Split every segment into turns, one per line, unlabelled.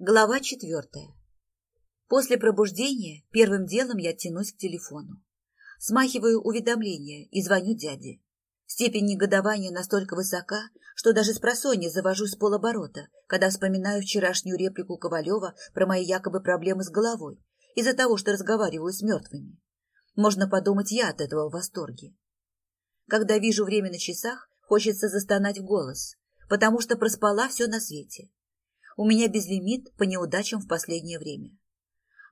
Глава четвертая. После пробуждения первым делом я тянусь к телефону. Смахиваю уведомления и звоню дяде. Степень негодования настолько высока, что даже с просонья завожусь с полоборота, когда вспоминаю вчерашнюю реплику Ковалева про мои якобы проблемы с головой из-за того, что разговариваю с мертвыми. Можно подумать, я от этого в восторге. Когда вижу время на часах, хочется застонать в голос, потому что проспала все на свете. У меня безлимит по неудачам в последнее время.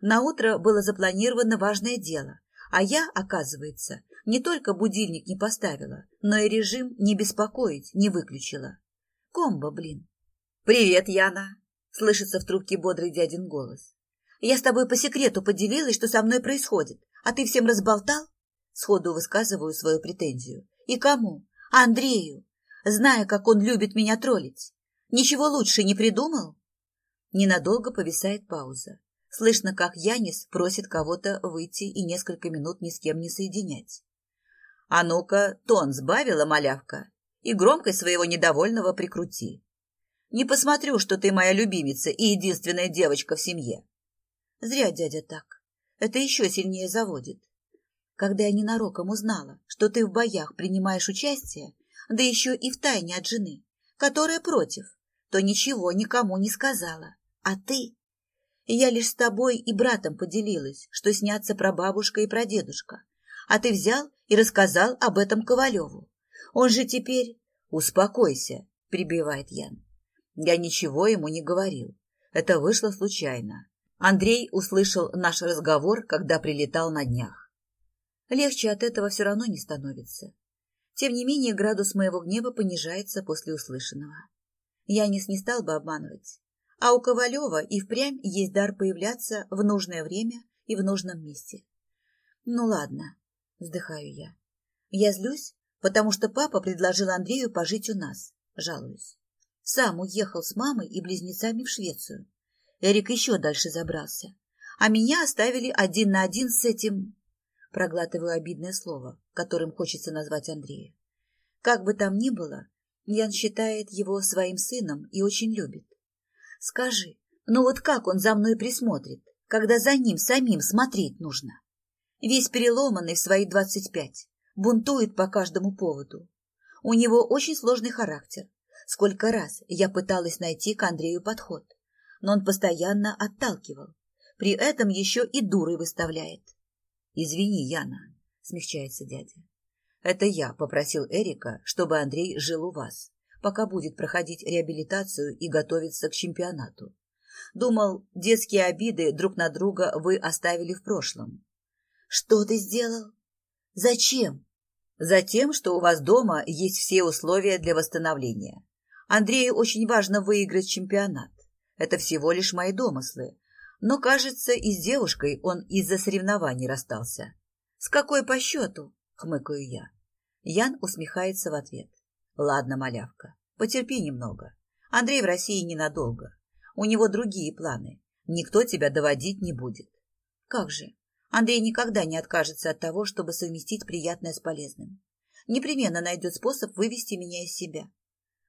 На утро было запланировано важное дело, а я, оказывается, не только будильник не поставила, но и режим не беспокоить не выключила. Комбо, блин. «Привет, Яна!» — слышится в трубке бодрый дядин голос. «Я с тобой по секрету поделилась, что со мной происходит, а ты всем разболтал?» Сходу высказываю свою претензию. «И кому? Андрею, зная, как он любит меня троллить. Ничего лучше не придумал? Ненадолго повисает пауза. Слышно, как Янис просит кого-то выйти и несколько минут ни с кем не соединять. А ну-ка, тон сбавила, малявка, и громкость своего недовольного прикрути. Не посмотрю, что ты моя любимица и единственная девочка в семье. Зря дядя так. Это еще сильнее заводит. Когда я ненароком узнала, что ты в боях принимаешь участие, да еще и в тайне от жены, которая против, то ничего никому не сказала. А ты? Я лишь с тобой и братом поделилась, что снятся прабабушка и прадедушка. А ты взял и рассказал об этом Ковалеву. Он же теперь... Успокойся, прибивает Ян. Я ничего ему не говорил. Это вышло случайно. Андрей услышал наш разговор, когда прилетал на днях. Легче от этого все равно не становится. Тем не менее, градус моего гнева понижается после услышанного. Янис не стал бы обманывать. А у Ковалева и впрямь есть дар появляться в нужное время и в нужном месте. Ну ладно, вздыхаю я. Я злюсь, потому что папа предложил Андрею пожить у нас, жалуюсь. Сам уехал с мамой и близнецами в Швецию. Эрик еще дальше забрался. А меня оставили один на один с этим... Проглатываю обидное слово, которым хочется назвать Андрея. Как бы там ни было, Ян считает его своим сыном и очень любит. Скажи, ну вот как он за мной присмотрит, когда за ним самим смотреть нужно? Весь переломанный в свои двадцать пять, бунтует по каждому поводу. У него очень сложный характер. Сколько раз я пыталась найти к Андрею подход, но он постоянно отталкивал. При этом еще и дурой выставляет. «Извини, Яна», — смягчается дядя. Это я попросил Эрика, чтобы Андрей жил у вас, пока будет проходить реабилитацию и готовиться к чемпионату. Думал, детские обиды друг на друга вы оставили в прошлом. Что ты сделал? Зачем? Затем, что у вас дома есть все условия для восстановления. Андрею очень важно выиграть чемпионат. Это всего лишь мои домыслы. Но, кажется, и с девушкой он из-за соревнований расстался. С какой по счету? хмыкаю я. Ян усмехается в ответ. Ладно, малявка, потерпи немного. Андрей в России ненадолго. У него другие планы. Никто тебя доводить не будет. Как же? Андрей никогда не откажется от того, чтобы совместить приятное с полезным. Непременно найдет способ вывести меня из себя.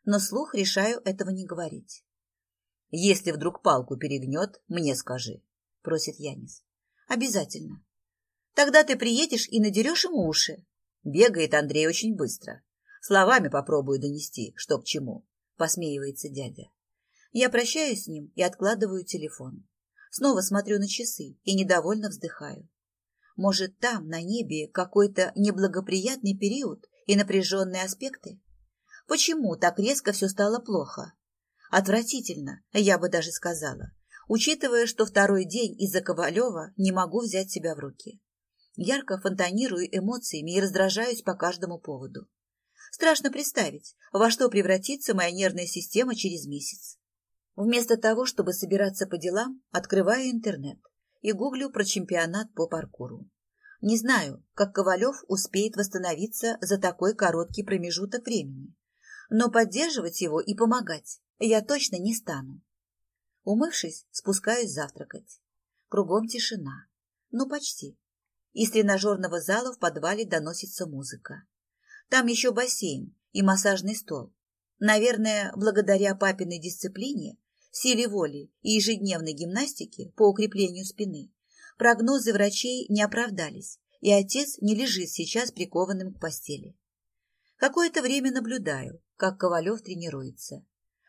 Но слух решаю этого не говорить. Если вдруг палку перегнет, мне скажи, просит Янис. Обязательно. Тогда ты приедешь и надерешь ему уши. Бегает Андрей очень быстро. Словами попробую донести, что к чему. Посмеивается дядя. Я прощаюсь с ним и откладываю телефон. Снова смотрю на часы и недовольно вздыхаю. Может, там, на небе, какой-то неблагоприятный период и напряженные аспекты? Почему так резко все стало плохо? Отвратительно, я бы даже сказала, учитывая, что второй день из-за Ковалева не могу взять себя в руки. Ярко фонтанирую эмоциями и раздражаюсь по каждому поводу. Страшно представить, во что превратится моя нервная система через месяц. Вместо того, чтобы собираться по делам, открываю интернет и гуглю про чемпионат по паркуру. Не знаю, как Ковалев успеет восстановиться за такой короткий промежуток времени, но поддерживать его и помогать я точно не стану. Умывшись, спускаюсь завтракать. Кругом тишина. Ну, почти. Из тренажерного зала в подвале доносится музыка. Там еще бассейн и массажный стол. Наверное, благодаря папиной дисциплине силе воли и ежедневной гимнастике по укреплению спины, прогнозы врачей не оправдались, и отец не лежит сейчас прикованным к постели. Какое-то время наблюдаю, как Ковалев тренируется.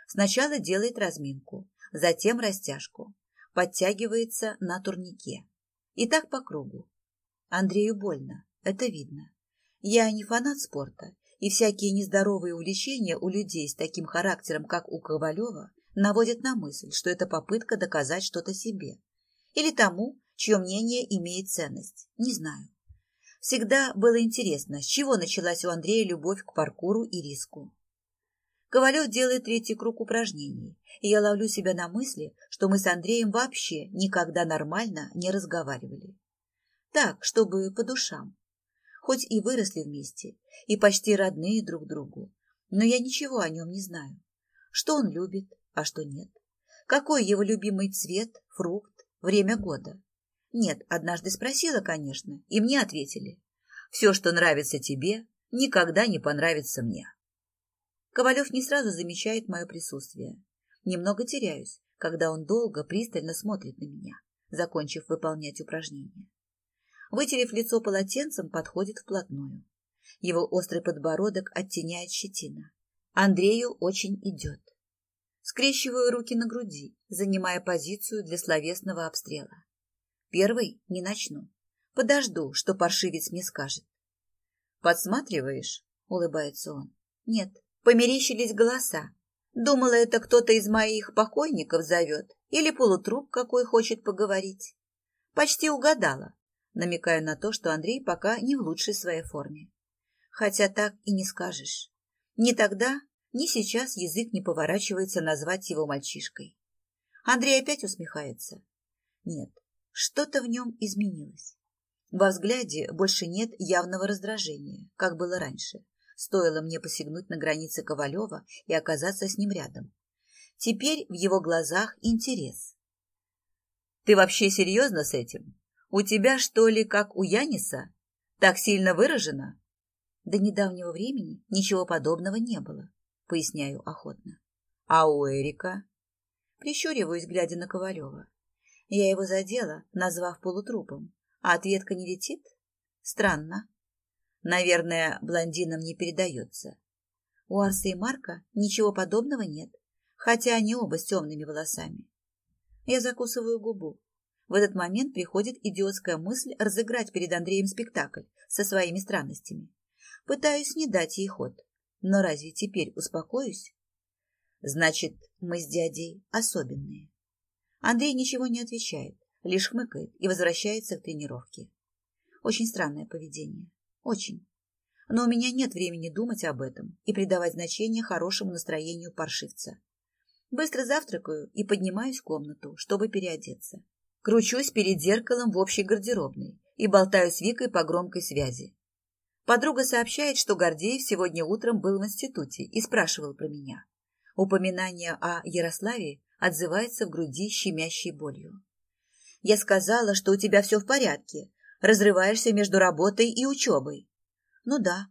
Сначала делает разминку, затем растяжку, подтягивается на турнике. И так по кругу. Андрею больно, это видно. Я не фанат спорта, и всякие нездоровые увлечения у людей с таким характером, как у Ковалева, наводят на мысль, что это попытка доказать что-то себе. Или тому, чье мнение имеет ценность. Не знаю. Всегда было интересно, с чего началась у Андрея любовь к паркуру и риску. Ковалев делает третий круг упражнений, и я ловлю себя на мысли, что мы с Андреем вообще никогда нормально не разговаривали. Так, чтобы по душам. Хоть и выросли вместе, и почти родные друг другу, но я ничего о нем не знаю. Что он любит, а что нет. Какой его любимый цвет, фрукт, время года. Нет, однажды спросила, конечно, и мне ответили. Все, что нравится тебе, никогда не понравится мне. Ковалев не сразу замечает мое присутствие. Немного теряюсь, когда он долго, пристально смотрит на меня, закончив выполнять упражнение. Вытерев лицо полотенцем, подходит вплотную. Его острый подбородок оттеняет щетина. Андрею очень идет. Скрещиваю руки на груди, занимая позицию для словесного обстрела. Первый не начну. Подожду, что паршивец мне скажет. «Подсматриваешь?» — улыбается он. «Нет, померещились голоса. Думала, это кто-то из моих покойников зовет или полутруп какой хочет поговорить. Почти угадала, намекая на то, что Андрей пока не в лучшей своей форме. Хотя так и не скажешь. Ни тогда, ни сейчас язык не поворачивается назвать его мальчишкой. Андрей опять усмехается. Нет, что-то в нем изменилось. Во взгляде больше нет явного раздражения, как было раньше. Стоило мне посягнуть на границы Ковалева и оказаться с ним рядом. Теперь в его глазах интерес. «Ты вообще серьезно с этим? У тебя, что ли, как у Яниса? Так сильно выражено?» До недавнего времени ничего подобного не было, поясняю охотно. «А у Эрика?» Прищуриваюсь, глядя на Ковалева. Я его задела, назвав полутрупом, а ответка не летит? Странно. Наверное, блондинам не передается. У Арса и Марка ничего подобного нет, хотя они оба с темными волосами. Я закусываю губу. В этот момент приходит идиотская мысль разыграть перед Андреем спектакль со своими странностями. Пытаюсь не дать ей ход. Но разве теперь успокоюсь? Значит, мы с дядей особенные. Андрей ничего не отвечает, лишь хмыкает и возвращается к тренировке. Очень странное поведение. Очень. Но у меня нет времени думать об этом и придавать значение хорошему настроению паршивца. Быстро завтракаю и поднимаюсь в комнату, чтобы переодеться. Кручусь перед зеркалом в общей гардеробной и болтаю с Викой по громкой связи. Подруга сообщает, что Гордеев сегодня утром был в институте и спрашивал про меня. Упоминание о Ярославе отзывается в груди щемящей болью. Я сказала, что у тебя все в порядке, разрываешься между работой и учебой. Ну да,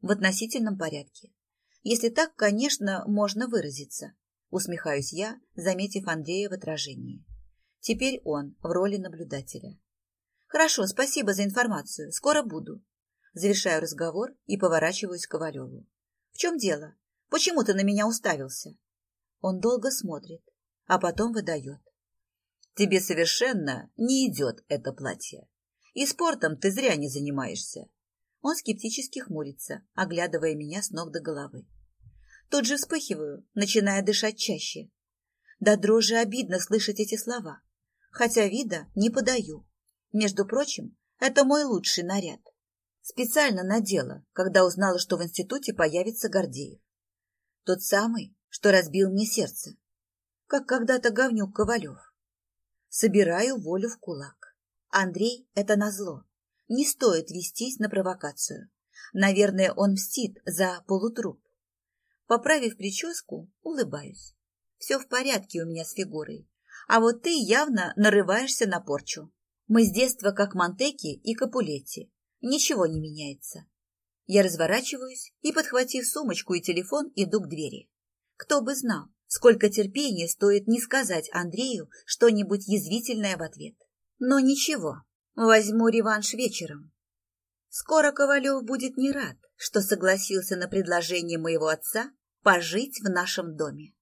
в относительном порядке. Если так, конечно, можно выразиться. Усмехаюсь я, заметив Андрея в отражении. Теперь он в роли наблюдателя. Хорошо, спасибо за информацию. Скоро буду. Завершаю разговор и поворачиваюсь к Ковалеву. В чем дело? Почему ты на меня уставился? Он долго смотрит, а потом выдает. Тебе совершенно не идет это платье. И спортом ты зря не занимаешься. Он скептически хмурится, оглядывая меня с ног до головы. Тут же вспыхиваю, начиная дышать чаще. Да дрожи обидно слышать эти слова, хотя вида не подаю. Между прочим, это мой лучший наряд. Специально надела, когда узнала, что в институте появится Гордеев. Тот самый, что разбил мне сердце как когда-то говнюк Ковалев. Собираю волю в кулак. Андрей — это назло. Не стоит вестись на провокацию. Наверное, он мстит за полутруп. Поправив прическу, улыбаюсь. Все в порядке у меня с фигурой. А вот ты явно нарываешься на порчу. Мы с детства как Монтеки и Капулетти. Ничего не меняется. Я разворачиваюсь и, подхватив сумочку и телефон, иду к двери. Кто бы знал, Сколько терпения стоит не сказать Андрею что-нибудь язвительное в ответ. Но ничего, возьму реванш вечером. Скоро Ковалев будет не рад, что согласился на предложение моего отца пожить в нашем доме.